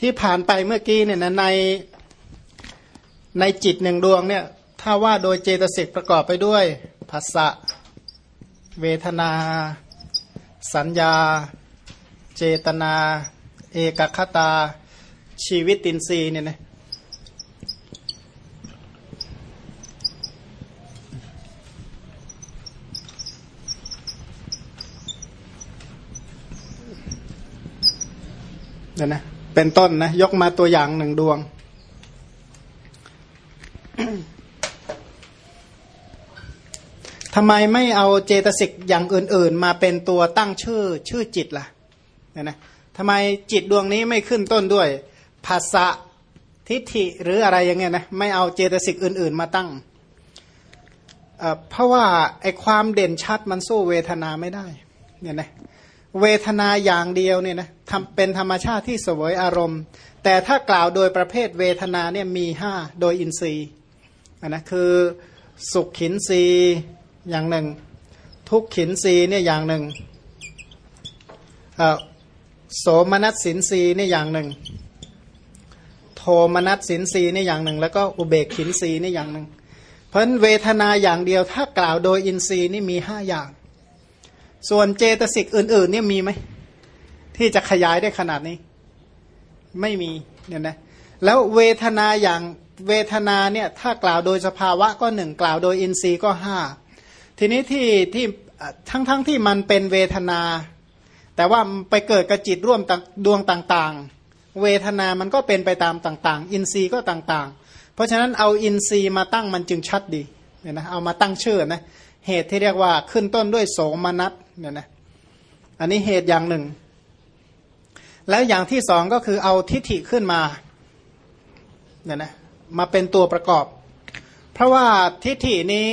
ที่ผ่านไปเมื่อกี้เนี่ยนะในในจิตหนึ่งดวงเนี่ยถ้าว่าโดยเจตสิกประกอบไปด้วยภาษะเวทนา สัญญา เจตนา เอกคตา ชีวิตตินรีเนี่ยนะเนี่ยนะ เป็นต้นนะยกมาตัวอย่างหนึ่งดวง ทำไมไม่เอาเจตสิกอย่างอื่น ๆ มาเป็นตัวตั้งชื่อชื่อจิตล่ะเนี่ยนะทำไมจิตดวงนี้ไม่ขึ้นต้นด้วยภาษะทิฏฐิหรืออะไรอย่างเงี้ยนะไม่เอาเจตสิกอื่น ๆ มาตั้งเเพราะว่าไอความเด่นชัดมันสู้เวทนาไม่ได้เนี่ยนะ เวทนาอย่างเดียวเนี่ยนะทำเป็นธรรมชาติที่สวยอารมณ์ แต่ถ้ากล่าวโดยประเภทเวทนาเนี่ยมีห้าโดยอินทรีย์นะคือสุขขินทรีย์อย่างหนึ่ง ทุกขินทรีย์เนี่ยอย่างหนึ่งโสมนัสสินทรีย์เนี่ยอย่างหนึ่ง โทมนัสสินทรีย์เนี่ยอย่างหนึ่ง แล้วก็อุเบกขินทรีย์เนี่ยอย่างหนึ่ง เพราะเวทนาอย่างเดียวถ้ากล่าวโดยอินทรีย์นี่มีห้าอย่าง ส่วนเจตสิกอื่น ๆ เนี่ยมีไหม ที่จะขยายได้ขนาดนี้ ไม่มีเนี่ยนะแล้วเวทนาอย่างเวทนาเนี่ยถ้ากล่าวโดยสภาวะก็หนึ่งกล่าวโดยอินทรีย์ก็ห้าทีนี้ที่ที่ทั้งทั้งที่มันเป็นเวทนา แต่ว่าไปเกิดกระจิตร่วมดวงต่างๆ เวทนามันก็เป็นไปตามต่างๆ อินทรีย์ก็ต่างๆ เพราะฉะนั้นเอาอินทรีย์มาตั้งมันจึงชัดดีเนี่ยนะเอามาตั้งชื่อนะเหตุที่เรียกว่าขึ้นต้นด้วยโสมนัส เนี่ยนะอันนี้เหตุอย่างหนึ่ง แล้วอย่างที่สองก็คือเอาทิฏฐิขึ้นมาเนี่ยนะมาเป็นตัวประกอบ เพราะว่าทิฏฐินี้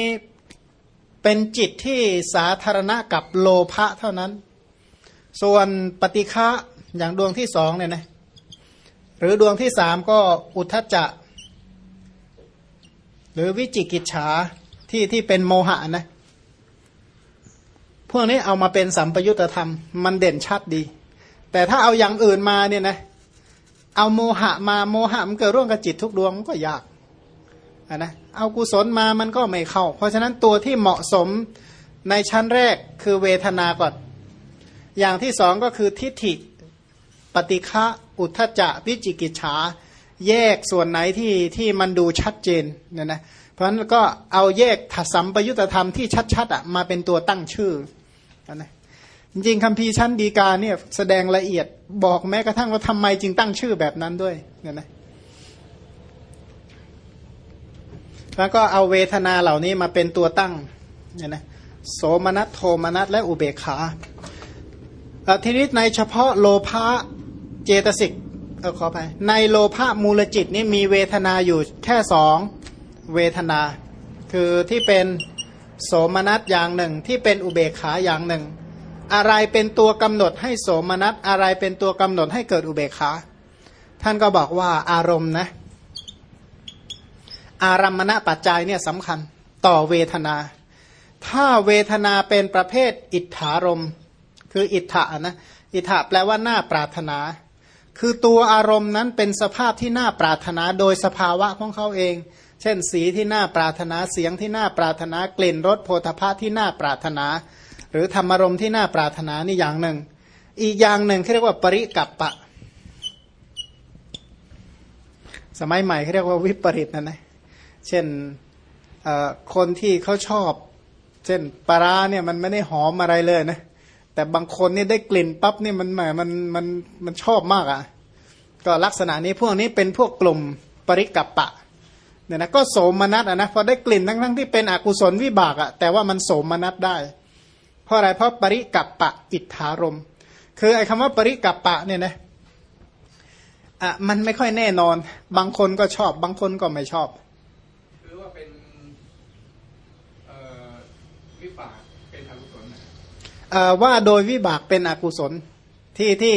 เป็นจิตที่สาธารณะกับโลภะเท่านั้น ส่วนปฏิฆะอย่างดวงที่สองเนี่ยนะหรือดวงที่สามก็อุทจจะ หรือวิจิกิจฉาที่ที่เป็นโมหะนะ พวกนี้เอามาเป็นสัมปยุตธรรม มันเด่นชัดดี แต่ถ้าเอาอย่างอื่นมาเนี่ยนะ เอาโมหะมาโมหะมันเกิดร่วมกับจิตทุกดวงมันก็ยากนะเอากุศลมามันก็ไม่เข้า เพราะฉะนั้นตัวที่เหมาะสมในชั้นแรกคือเวทนาก่อน อย่างที่สองก็คือทิฏฐิปฏิฆะอุทธจะวิจิกิจฉาแยกส่วนไหนที่ที่มันดูชัดเจนเนี่ยนะเพราะฉะนั้นก็เอาแยกสัมปยุตธรรมที่ชัดๆอะมาเป็นตัวตั้งชื่อ นะจริงๆคำพีชั้นดีกาเนี่ยแสดงละเอียดบอกแม้กระทั่งว่าทำไมจึงตั้งชื่อแบบนั้นด้วยเนี่ยนะแล้วก็เอาเวทนาเหล่านี้มาเป็นตัวตั้งเนี่ยนะโสมนัสโทมนัสและอุเบกขาทีนี้ในเฉพาะโลภะเจตสิกเออขอไปในโลภะมูลจิตนี่มีเวทนาอยู่แค่สองเวทนา คือที่เป็น โสมนัสอย่างหนึ่งที่เป็นอุเบกขาอย่างหนึ่ง อะไรเป็นตัวกำหนดให้โสมนัสอะไรเป็นตัวกำหนดให้เกิดอุเบกขา ท่านก็บอกว่าอารมณ์นะ อารัมมณปัจจัยเนี่ยสำคัญต่อเวทนา ถ้าเวทนาเป็นประเภทอิทธารมคืออิทธะนะอิทธะแปลว่าหน้าปรารถนา คือตัวอารมณ์นั้นเป็นสภาพที่น่าปรารถนาโดยสภาวะของเขาเอง ช่นสีที่น่าปรารถนาเสียงที่น่าปรารถนากลิ่นรสโพธภาที่น่าปรารถนา หรือธรรมารมที่น่าปรารถนานี่อย่างหนึ่ง อีกอย่างหนึ่งเขาเรียกว่าปริกับปะ สมัยใหม่เขาเรียกว่าวิปริตนะนะเช่นคนที่เขาชอบ เช่นปลาเนี่ยมันไม่ได้หอมอะไรเลยนะแต่บางคนนี่ได้กลิ่นปั๊บนี่มันแหมมันมันมันชอบมากอะ่ะ ก็ลักษณะนี้พวกนี้เป็นพวกกลุ่มปริกับปะ เนี่ยนะก็โสมนัสอะนะพอได้กลิ่นทั้งทั้งที่เป็นอกุศลวิบากอะแต่ว่ามันโสมนัสได้ เพราะอะไรเพราะปริกับปะอิทธารม คือไอ้คำว่าปริกับปะเนี่ยนะอะมันไม่ค่อยแน่นอน บางคนก็ชอบ บางคนก็ไม่ชอบคือว่าเป็นวิบากเป็นอกุศลว่าโดยวิบากเป็นอกุศลที่ที่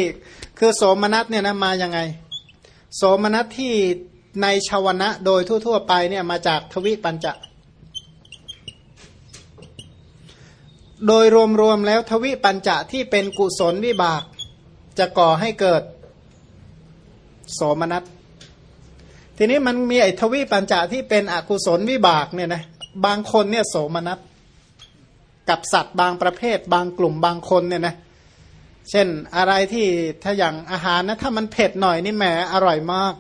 คือโสมนัสเนี่ยนะมายังไง โสมนัสที่ ในชาวนะโดยทั่ว ๆ ไปเนี่ยมาจากทวิปัญจะ โดยรวม ๆ แล้วทวิปัญจะที่เป็นกุศลวิบาก จะก่อให้เกิดโสมนัส ทีนี้มันมีไอ้ทวีปัญจะที่เป็นอกุศลวิบากเนี่ยนะบางคนเนี่ยโสมนัส กับสัตว์บางประเภท บางกลุ่มบางคนเนี่ยนะเช่นอะไรที่ถ้าอย่างอาหารนะถ้ามันเผ็ดหน่อยนี่แหมอร่อยมาก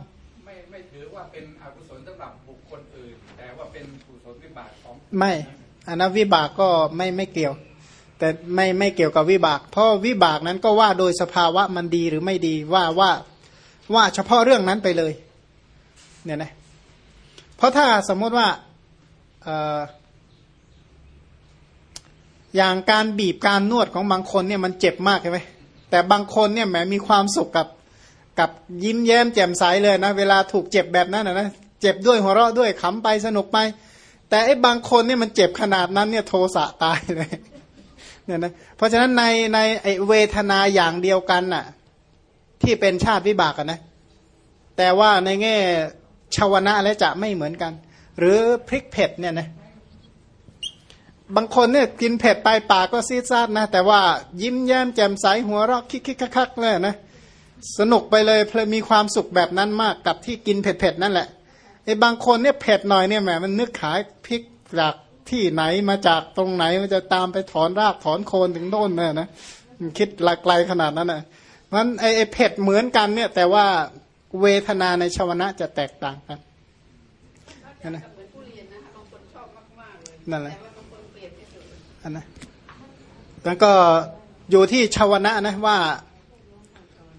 ไม่อันนั้นวิบากก็ไม่ไม่เกี่ยว แต่ไม่ไม่เกี่ยวกับวิบาก เพราะวิบากนั้นก็ว่าโดยสภาวะมันดีหรือไม่ดีว่าว่าว่าเฉพาะเรื่องนั้นไปเลย เนี่ยนะเพราะถ้าสมมติว่าอย่างการบีบการนวดของบางคนเนี่ยมันเจ็บมากใช่ไหมแต่บางคนเนี่ยแหมมีความสุขกับกับยิ้มแย้มแจ่มใสเลยนะ เวลาถูกเจ็บแบบนั้นนะเจ็บด้วยหัวเราะด้วยขำไปสนุกไป แต่ไอ้บางคนเนี่ยมันเจ็บขนาดนั้นเนี่ยโทสะตายเลยเนี่ยนะเพราะฉะนั้นในในไอเวทนาอย่างเดียวกันน่ะ ที่เป็นชาติวิบากกันนะ แต่ว่าในแง่ชาวนะและจะไม่เหมือนกัน หรือพริกเผ็ดเนี่ยนะบางคนเนี่ยกินเผ็ดไปปากก็ซีดซาดนะ แต่ว่ายิ้มแย้มแจ่มใสหัวเราะคิกคิกคักเลยนะสนุกไปเลยเพลมีความสุขแบบนั้นมากกับที่กินเผ็ดๆนั่นแหละ อ้บางคนเนี่ยเผ็ดหน่อยเนี่ยแหมมันนึกขายพริกจากที่ไหนมาจากตรงไหนมันจะตามไปถอนรากถอนโคนถึงโน่นเนี่ยนะมันคิดหลากไกลขนาดนั้นนะมันไอ้ไอ้เผ็ดเหมือนกันเนี่ย แต่ว่าเวทนาในชาวนะจะแตกต่างกันนั่นนะเหมือนผู้เรียนนะคะบางคนชอบมากๆเลยนั่นแหละอันนะแล้วก็อยู่ที่ชาวนะนะว่า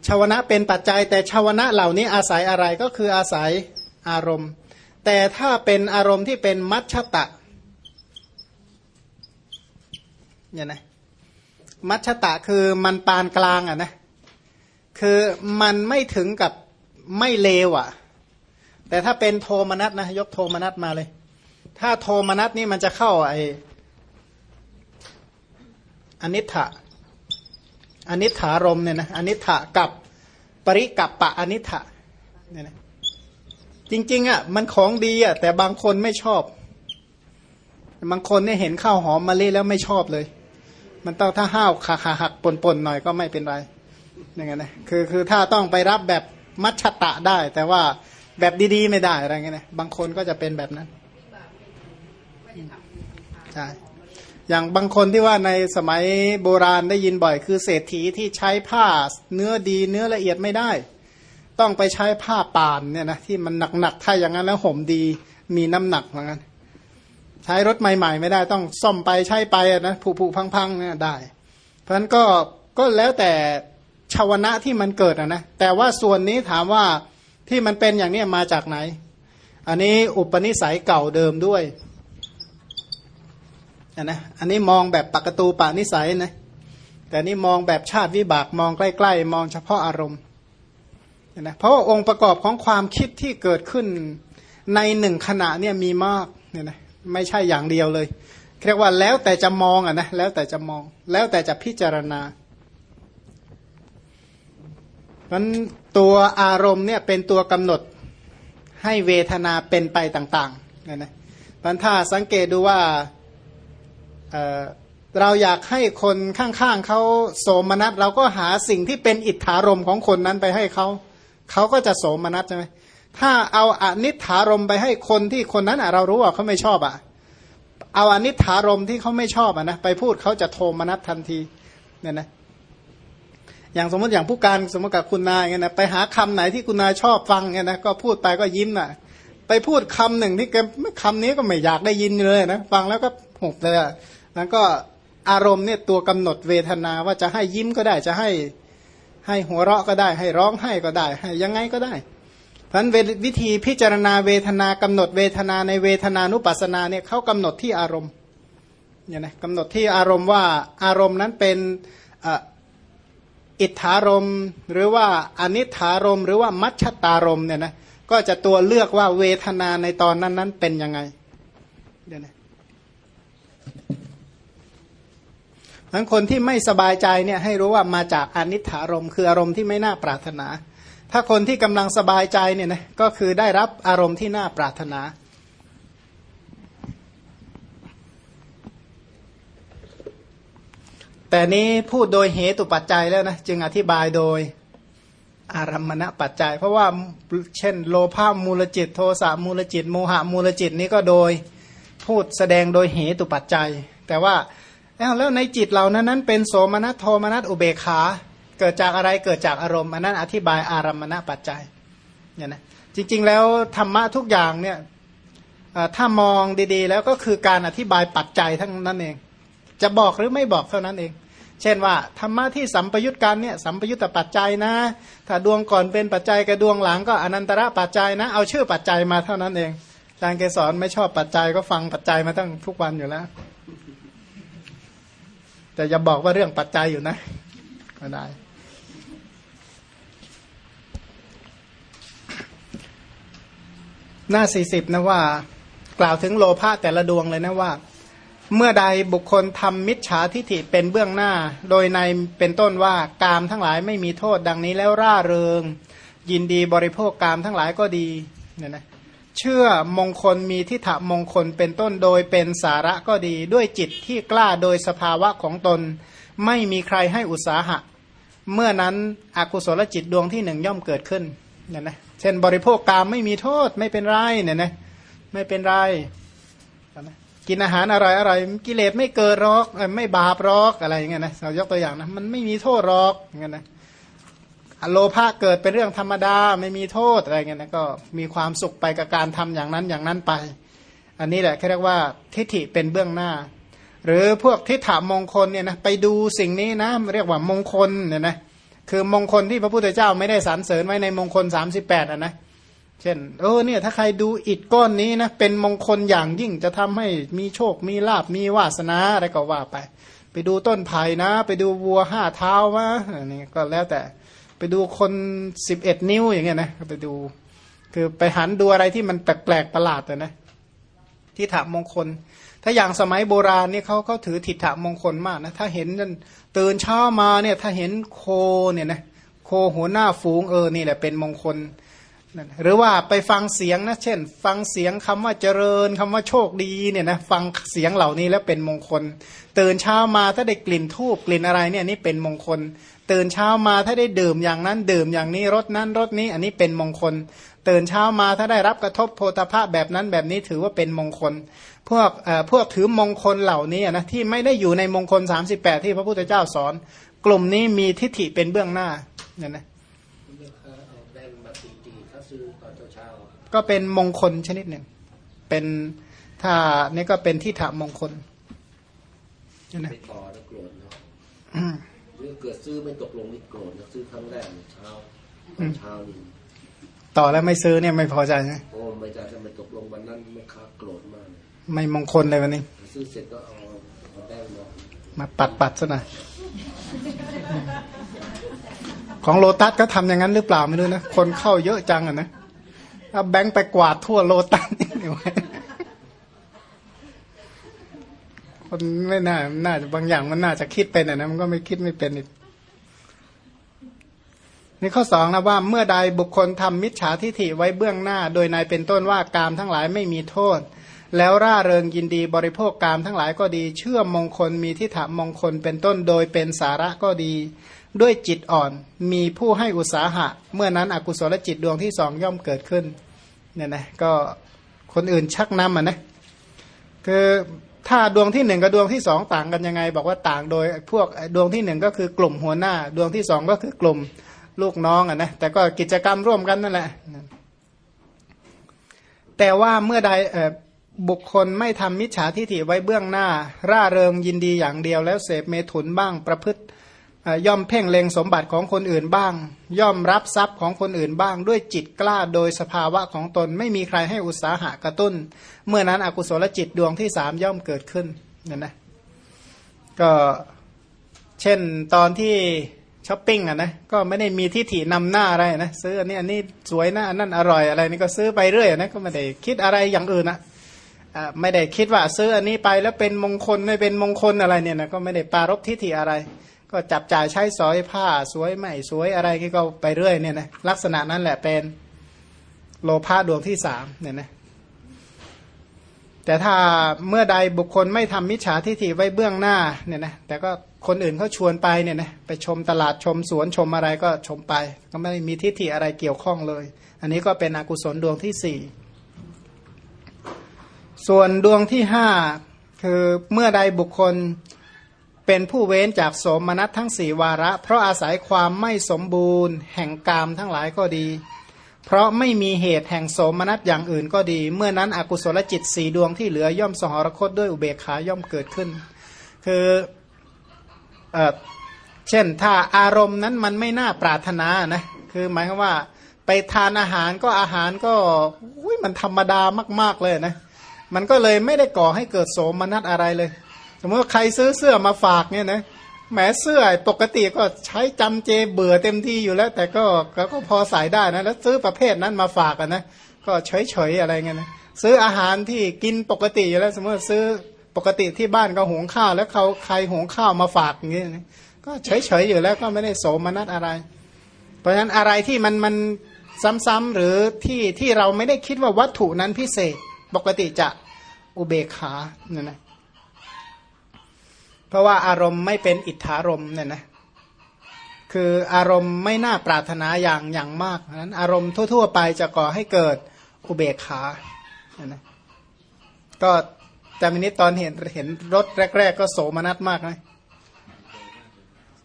ชาวนะเป็นปัจจัยแต่ชาวนะเหล่านี้อาศัยอะไรก็คืออาศัยอารมณ์ แต่ถ้าเป็นอารมณ์ที่เป็นมัชชตะเนี่ยนะมัชชตะคือมันปานกลางอะนะคือมันไม่ถึงกับไม่เลวอะ แต่ถ้าเป็นโทมนัสนะยกโทมนัสมาเลย ถ้าโทมนัสนี่มันจะเข้าไออนิถะอนิถารมเนี่ยนะอนิถะกับปริกับปะอนิถะเนี่ยนะ จริง ๆอะมันของดีอะแต่บางคนไม่ชอบ บางคนเนี่ยเห็นข้าวหอมมะลิแล้วไม่ชอบเลย มันต้องถ้าห้าวขาขาหักปนปนๆหน่อยก็ไม่เป็นไรอย่างเงี้ยนะคือคือถ้าต้องไปรับแบบมัชตะได้ แต่ว่าแบบดีๆไม่ได้อะไรเงี้ยนะบางคนก็จะเป็นแบบนั้นไม่ได้ทำบุญทำทานใช่อย่างบางคนที่ว่าในสมัยโบราณได้ยินบ่อย คือเศรษฐีที่ใช้ผ้าเนื้อดีเนื้อละเอียดไม่ได้ ต้องไปใช้ผ้าป่านเนี่ยนะที่มันหนักๆถ้าอย่างนั้นแล้วห่มดีมีน้ำหนักเหมือนกันใช้รถใหม่ ๆ ไม่ได้ต้องซ่อมไปใช้ไปอะนะผุๆพังๆเนี่ยได้ เพราะฉะนั้นก็ก็แล้วแต่ชาวนะที่มันเกิดอะนะ แต่ว่าส่วนนี้ถามว่าที่มันเป็นอย่างนี้มาจากไหน อันนี้อุปนิสัยเก่าเดิมด้วยอันนะอันนี้มองแบบปกตูปานิสัยนะแต่นี่มองแบบชาติวิบากมองใกล้ ๆ มองเฉพาะอารมณ์ นะเพราะว่าองค์ประกอบของความคิดที่เกิดขึ้นในหนึ่งขณะเนี่ยมีมากเนี่ยนะไม่ใช่อย่างเดียวเลยเรียกว่าแล้วแต่จะมองอะนะแล้วแต่จะมอง แล้วแต่จะพิจารณามันตัวอารมณ์เนี่ยเป็นตัวกำหนดให้เวทนาเป็นไปต่างๆเนี่ยนะมันถ้าสังเกตดูว่าเเราอยากให้คนข้างๆเขาโสมนัสเราก็หาสิ่งที่เป็นอิทธารมของคนนั้นไปให้เขา เขาก็จะโสมนัสใช่ไหมถ้าเอาอนิถารมไปให้คนที่คนนั้นอะเรารู้ว่าเขาไม่ชอบอะ เอาอนิถารมที่เขาไม่ชอบอะนะไปพูดเขาจะโทมนัสทันทีเนี่ยนะอย่างสมมติอย่างผู้การสมมติกับคุณนายเงี้ยนะไปหาคำไหนที่คุณนายชอบฟังเงี้ยนะก็พูดไปก็ยิ้มอะ ไปพูดคำหนึ่งที่แกคำนี้ก็ไม่อยากได้ยินเลยนะฟังแล้วก็หุบเลยอะแล้วก็อารมณ์เนี่ยตัวกำหนดเวทนาว่าจะให้ยิ้มก็ได้จะให้ ให้หัวเราะก็ได้ ให้ร้องไห้ก็ได้ ให้ยังไงก็ได้เพราะนั้นวิธีพิจารณาเวทนากำหนดเวทนาในเวทนานุปัสสนาเนี่ยเขากำหนดที่อารมณ์เนี่ยนะกำหนดที่อารมณ์ว่าอารมณ์นั้นเป็นอิทธารมหรือว่าอนิถารมหรือว่ามัชชตารมเนี่ยนะก็จะตัวเลือกว่าเวทนาในตอนนั้นนั้นเป็นยังไงเดี๋ยวนะ ทั้งคนที่ไม่สบายใจเนี่ยให้รู้ว่ามาจากอนิถารมคืออารมณ์ที่ไม่น่าปรารถนา ถ้าคนที่กำลังสบายใจเนี่ยนะก็คือได้รับอารมณ์ที่น่าปรารถนาแต่นี้พูดโดยเหตุปัจจัยแล้วนะจึงอธิบายโดยอารัมมณปัจจัย เพราะว่าเช่น โลภะมูลจิต โทสะมูลจิต โมหะมูลจิตนี้ก็โดยพูดแสดงโดยเหตุปัจจัย แต่ว่า แล้วในจิตเรานั้นนั้นเป็นโสมนัสโทมนัสอุเบกขา เกิดจากอะไรเกิดจากอารมณ์อันนั้นอธิบายอารัมมณปัจจัยเนี่ยนะจริง ๆ แล้วธรรมะทุกอย่างเนี่ยถ้ามองดีๆ แล้วก็คือการอธิบายปัจจัยทั้งนั้นเอง จะบอกหรือไม่บอกเท่านั้นเอง เช่นว่าธรรมะที่สัมปยุตกันเนี่ยสัมปยุตตปัจจัยนะ ถ้าดวงก่อนเป็นปัจจัยกับดวงหลังก็อนันตระปัจจัยนะ เอาชื่อปัจจัยมาเท่านั้นเองอาจารย์เกสรไม่ชอบปัจจัยก็ฟังปัจจัยมาตั้งทุกวันอยู่แล้ว แต่อย่าบอกว่าเรื่องปัจจัยอยู่นะไม่ได้ หน้าสี่สิบนะว่า กล่าวถึงโลภะแต่ละดวงเลยนะว่า เมื่อใดบุคคลทำมิจฉาทิฐิเป็นเบื้องหน้า โดยในเป็นต้นว่ากามทั้งหลายไม่มีโทษดังนี้แล้วร่าเริง ยินดีบริโภคกามทั้งหลายก็ดีเนี่ยนะ เชื่อมงคลมีทิฏฐมงคลเป็นต้นโดยเป็นสาระก็ดี ด้วยจิตที่กล้าโดยสภาวะของตน ไม่มีใครให้อุตสาหะ เมื่อนั้นอกุศลจิตดวงที่หนึ่งย่อมเกิดขึ้นเนี่ยนะเช่นบริโภคกามไม่มีโทษไม่เป็นไรเนี่ยนะไม่เป็นไรกินอาหารอร่อยอร่อยกิเลสไม่เกิดหรอกไม่บาปหรอกอะไรอย่างเงี้ยนะเรายกตัวอย่างนะมันไม่มีโทษหรอกอย่างเงี้ยนะ โลภะเกิดเป็นเรื่องธรรมดาไม่มีโทษอะไรเงี้ยนะก็มีความสุขไปกับการทำอย่างนั้นอย่างนั้นไป อันนี้แหละเขาเรียกว่าทิฏฐิเป็นเบื้องหน้า หรือพวกทิฏฐามงคลเนี่ยนะไปดูสิ่งนี้นะเรียกว่ามงคลเนี่ยนะคือมงคลที่พระพุทธเจ้าไม่ได้สรรเสริญไว้ในมงคล 38อะนะเช่นเออเนี่ยถ้าใครดูอิฐก้อนนี้นะเป็นมงคลอย่างยิ่งจะทำให้มีโชคมีลาบมีวาสนาอะไรก็ว่าไป ไปดูต้นไผ่นะ ไปดูวัวห้าเท้าวะอันนี้ก็แล้วแต่ ไปดูคนสิบเอ็ดนิ้วอย่างเงี้ยนะไปดู คือไปหันดูอะไรที่มันแปลกๆประหลาดอะนะ ทิฏฐมงคล ถ้าอย่างสมัยโบราณเนี่ยเขาเขาถือทิฏฐมงคลมากนะถ้าเห็นตื่นเช้ามาเนี่ย ถ้าเห็นโคเนี่ยนะโคหัวหน้าฝูงเออนี่แหละเป็นมงคลหรือว่าไปฟังเสียงนะเช่น ฟังเสียงคำว่าเจริญคำว่าโชคดีเนี่ยนะฟังเสียงเหล่านี้แล้วเป็นมงคล ตื่นเช้ามาถ้าได้กลิ่นทูบกลิ่นอะไรเนี่ยนี่เป็นมงคล ตื่นเช้ามาถ้าได้ดื่มอย่างนั้นดื่มอย่างนี้รสนั้นรสนี้อันนี้เป็นมงคล ตื่นเช้ามาถ้าได้รับกระทบโพธาภะแบบนั้นแบบนี้ถือว่าเป็นมงคล พวกเอ่อพวกถือมงคลเหล่านี้นะที่ไม่ได้อยู่ในมงคล 38 ที่พระพุทธเจ้าสอน กลุ่มนี้มีทิฏฐิเป็นเบื้องหน้าเนี่ยนะคุณแม่ค้าเอาแบงค์มาตีตีถ้าซื้อตอนเช้าก็เป็นมงคลชนิดหนึ่ง เป็นถ้านี่ก็เป็นทิฏฐมงคลเนี่ยๆนะ ไปต่อแล้วโกรธเนาะอืมหรือเกิดซื้อไม่ตกลงนี่โกรธนะซื้อครั้งแรกเนี่ยเช้าตอือนมเช้านี่ต่อแล้วไม่ซื้อเนี่ยไม่พอใจนะโอ้ไม่จ่ายถ้าไม่ตกลงวันนั้นแม่ค้าโกรธมากเลยไม่มงคลเลยวันนี้ ซื้อเสร็จก็เอาเอาแบงค์มามาปัดปัดซะหน่อยของโลตัสก็ทำอย่างนั้นหรือเปล่าไม่รู้นะ คนเข้าเยอะจังอะนะเอาแบงค์ไปกวาดทั่วโลตัสนี่ไว้ คนไม่น่า น่าจะบางอย่างมันน่าจะคิดเป็นอะนะมันก็ไม่คิดไม่เป็นอีกนี่ข้อสองนะว่าเมื่อใดบุคคลทำมิจฉาทิฐิไว้เบื้องหน้า โดยในเป็นต้นว่ากามทั้งหลายไม่มีโทษ แล้วร่าเริงยินดีบริโภคกามทั้งหลายก็ดี เชื่อมมงคลมีทิฏฐมงคลเป็นต้นโดยเป็นสาระก็ดี ด้วยจิตอ่อนมีผู้ให้อุตสาหะ เมื่อนั้นอกุศลจิตดวงที่สองย่อมเกิดขึ้นเนี่ยนะก็คนอื่นชักนำอะนะคือ ถ้าดวงที่หนึ่งกับดวงที่สองต่างกันยังไง บอกว่าต่างโดยพวกดวงที่หนึ่งก็คือกลุ่มหัวหน้า ดวงที่สองก็คือกลุ่มลูกน้องอะนะแต่ก็กิจกรรมร่วมกันนั่นแหละ แต่ว่าเมื่อใดบุคคลไม่ทำมิจฉาทิฏฐิไว้เบื้องหน้า ร่าเริงยินดีอย่างเดียวแล้วเสพเมถุนบ้างประพฤติ ย่อมเพ่งเล็งสมบัติของคนอื่นบ้าง ย่อมรับทรัพย์ของคนอื่นบ้าง ด้วยจิตกล้าโดยสภาวะของตนไม่มีใครให้อุตสาหะกระตุ้น เมื่อนั้นอกุศลจิตดวงที่สามย่อมเกิดขึ้นเนี่ยนะก็เช่นตอนที่ช้อปปิ้งอะนะก็ไม่ได้มีทิฏฐินำหน้าอะไรนะซื้ออันนี้อันนี้สวยนะอันนั้นอร่อยอะไรนี่ก็ซื้อไปเรื่อยนะก็ไม่ได้คิดอะไรอย่างอื่นนะไม่ได้คิดว่าซื้ออันนี้ไปแล้วเป็นมงคลไม่เป็นมงคลอะไรเนี่ยนะก็ไม่ได้ปารบทิฏฐิอะไร ก็จับจ่ายใช้สอยผ้าสวยไม่สวยอะไรก็ไปเรื่อยเนี่ยนะลักษณะนั้นแหละเป็นโลภะดวงที่สามเนี่ยนะแต่ถ้าเมื่อใดบุคคลไม่ทำมิจฉาทิฏฐิไว้เบื้องหน้าเนี่ยนะแต่ก็คนอื่นเขาชวนไปเนี่ยนะไปชมตลาดชมสวนชมอะไรก็ชมไป ก็ไม่มีทิฏฐิอะไรเกี่ยวข้องเลย อันนี้ก็เป็นอกุศลดวงที่สี่ส่วนดวงที่ห้าคือเมื่อใดบุคคล เป็นผู้เว้นจากโสมนัสทั้งสี่วาระ เพราะอาศัยความไม่สมบูรณ์ แห่งกามทั้งหลายก็ดี เพราะไม่มีเหตุแห่งโสมนัสอย่างอื่นก็ดี เมื่อนั้นอกุศลจิตสีดวงที่เหลือย่อมสหรคตด้วยอุเบกขาย่อมเกิดขึ้น คือเอเช่นถ้าอารมณ์นั้นมันไม่น่าปรารถนานะคือหมายความว่าไปทานอาหารก็อาหารก็อุ้ยมันธรรมดามาก ๆเลยนะมันก็เลยไม่ได้ก่อให้เกิดโสมนัสอะไรเลย สมมติว่าใครซื้อเสื้อมาฝากเนี่ยนะแหมเสื้อปกติก็ใช้จำเจเบื่อเต็มที่อยู่แล้ว แต่ก็ก็ก็พอใส่ได้นะแล้วซื้อประเภทนั้นมาฝากนนะก็เฉยเฉยๆอะไรเงี้ยนะซื้ออาหารที่กินปกติอยู่แล้ว สมมติซื้อปกติที่บ้านก็หุงข้าว แล้วเขาใครหุงข้าวมาฝากอย่างเงี้ยนะก็เฉยเฉยๆอยู่แล้วก็ไม่ได้โสมนัสอะไร เพราะฉะนั้นอะไรที่มันมันซ้ำๆหรือที่ที่เราไม่ได้คิดว่าวัตถุนั้นพิเศษ ปกติจะอุเบกขาเนี่ยนะ เพราะว่าอารมณ์ไม่เป็นอิทธารมณ์เนี่ยนะคืออารมณ์ไม่น่าปรารถนาอย่างอย่างมากนั้นอารมณ์ทั่ว ๆ ไปจะก่อให้เกิดอุเบกขาเนี่ยนะก็แต่มินิตอนเห็นเห็นรถแรก ๆ ก็โสมนัสมากนะ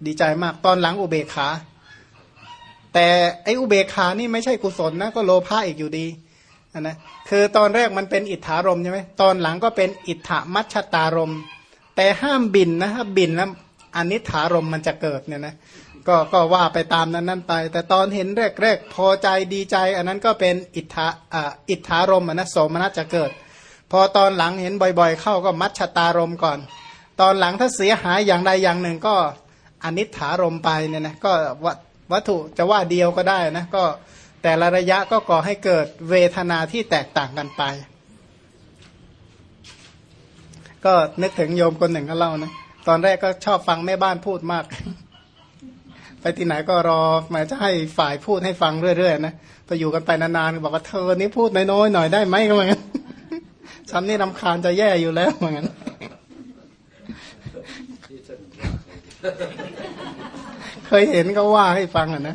ดีใจมากตอนหลังอุเบกขา แต่ไออุเบกขานี่ไม่ใช่กุศลนะก็โลภะอีกอยู่ดีนนะคือตอนแรกมันเป็นอิทธารมใช่ไหมตอนหลังก็เป็นอิทธมัชตารม แต่ห้ามบินนะถ้าบินแล้วอนิถารมมันจะเกิดเนี่ยนะก็ก็ว่าไปตามนั้นนั้นไป แต่ตอนเห็นแรกๆพอใจดีใจ อันนั้นก็เป็นอิทธาอิทธารมนนะโสมนัสจะเกิด พอตอนหลังเห็นบ่อยๆ เข้าก็มัชตารมก่อน ตอนหลังถ้าเสียหายอย่างใดอย่างหนึ่งก็อนิถารมไปเนี่ยนะก็วัตถุจะว่าเดียวก็ได้นะก็แต่ละระยะก็ก่อให้เกิดเวทนาที่แตกต่างกันไป ก็นึกถึงโยมคนหนึ่งก็เล่านะตอนแรกก็ชอบฟังแม่บ้านพูดมาก ไปที่ไหนก็รอมาจะให้ฝ่ายพูดให้ฟังเรื่อยๆนะพออยู่กันไปนานๆบอกว่าเธอนี่พูดน้อยๆหน่อยได้ไหมก็เหมือนกันฉันนี่รำคาญจะแย่อยู่แล้วเหมือนกันเคยเห็นก็ว่าให้ฟังอะนะ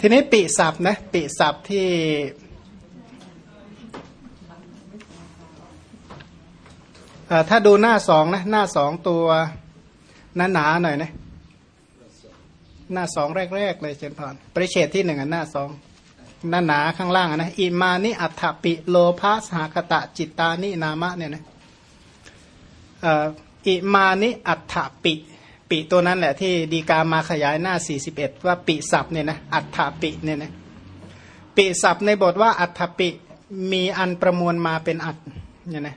ทีนี้ปีศัพท์นะปีศัพท์ที่ถ้าดูหน้าสองนะหน้าสองตัวหนาหนาหน่อยนะหน้าสองแรก ๆ เลยเจนพรปริเชตที่หนึ่งอะหน้าสองหน้าหนาข้างล่างนะอิมานิอัฏฐปิโลภาสหคตะจิตตานินามะเนี่ยนะอิมานิอัฏฐปิ ปิตัวนั้นแหละที่ดีกามาขยายหน้า 41 ว่าปิศัพท์เนี่ยนะอัฏฐปิเนี่ยนะปิศัพท์ในบทว่าอัฏฐปิมีอันประมวลมาเป็นอัฏเนี่ยนะ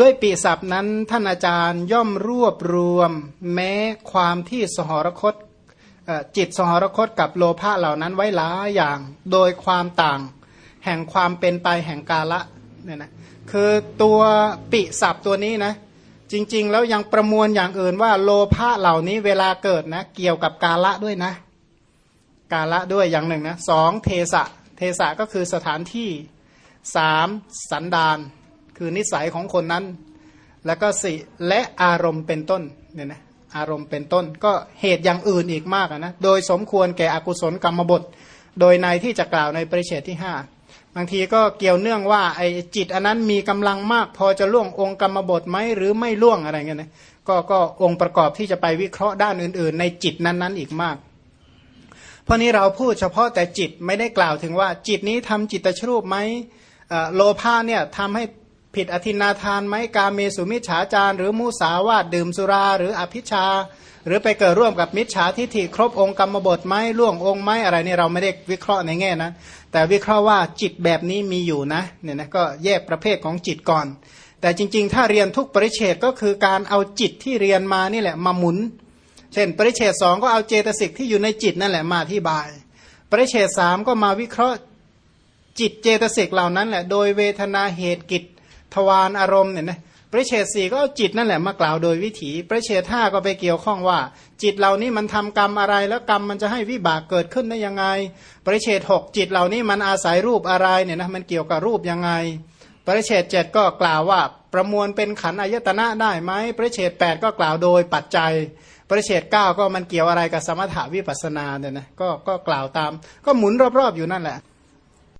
ด้วยปีศัพท์นั้นท่านอาจารย์ย่อมรวบรวม แม้ความที่สหรคตจิตสหรคตกับโลภะเหล่านั้นไว้หลายอย่าง โดยความต่าง แห่งความเป็นไปแห่งกาละเนี่ยนะคือตัวปิศัพท์ตัวนี้นะ จริง ๆ แล้วยังประมวลอย่างอื่นว่าโลภะเหล่านี้เวลาเกิดนะ เกี่ยวกับกาละด้วยนะ กาละด้วยอย่างหนึ่งนะสองเทสะเทสะก็คือสถานที่สามสันดาน คือนิสัยของคนนั้น แล้วก็สี่และอารมณ์เป็นต้นเนี่ยนะอารมณ์เป็นต้น ก็เหตุอย่างอื่นอีกมากนะโดยสมควรแก่อกุศลกรรมบท โดยในที่จะกล่าวในปริเชตที่ห้า บางทีก็เกี่ยวเนื่องว่าไอ้จิตอันนั้นมีกำลังมาก พอจะล่วงองค์กรรมบทไหมหรือไม่ล่วงอะไรเงี้ยนะก็ก็องค์ประกอบที่จะไปวิเคราะห์ด้านอื่น ๆ ในจิตนั้นๆอีกมาก เพราะนี้เราพูดเฉพาะแต่จิตไม่ได้กล่าวถึงว่า จิตนี้ทำจิตตชรูปไหมโลภะเนี่ยทำให้ผิดอธินาทานไหมกาเมสุมิจฉาจารหรือมุสาวาดดื่มสุราหรืออภิชา หรือไปเกิดร่วมกับมิจฉาทิฏฐิครบองค์กรรมบทไหมล่วงองค์ไหมอะไรนี่เราไม่ได้วิเคราะห์ในแง่นะแต่วิเคราะห์ว่าจิตแบบนี้มีอยู่นะเนี่ยนะก็แยกประเภทของจิตก่อน แต่จริง ๆ ถ้าเรียนทุกปริเฉดก็คือการเอาจิตที่เรียนมานี่แหละมาหมุน เช่น ปริเฉดสองก็เอาเจตสิกที่อยู่ในจิตนั่นแหละมาที่บาย ปริเฉดสามก็มาวิเคราะห์จิตเจตสิกเหล่านั้นแหละโดยเวทนาเหตุกิจทวารอารมณ์เนี่ยนะ ปริเฉดสี่ก็เอาจิตนั่นแหละมากล่าวโดยวิถีปริเฉดห้าก็ไปเกี่ยวข้องว่า จิตเหล่านี้มันทำกรรมอะไรแล้วกรรมมันจะให้วิบากเกิดขึ้นได้ยังไง ปริเฉดหกจิตเหล่านี้มันอาศัยรูปอะไรเนี่ยนะมันเกี่ยวกับรูปยังไง ปริเฉดเจ็ดก็กล่าวว่าประมวลเป็นขันอายตนะได้ไหมปริเฉดแปดก็กล่าวโดยปัจจัยปริเฉดเก้าก็มันเกี่ยวอะไรกับสมถาวิปัสนาเนี่ยนะก็ก็กล่าวตาม ก็หมุนรอบๆอยู่นั่นแหละ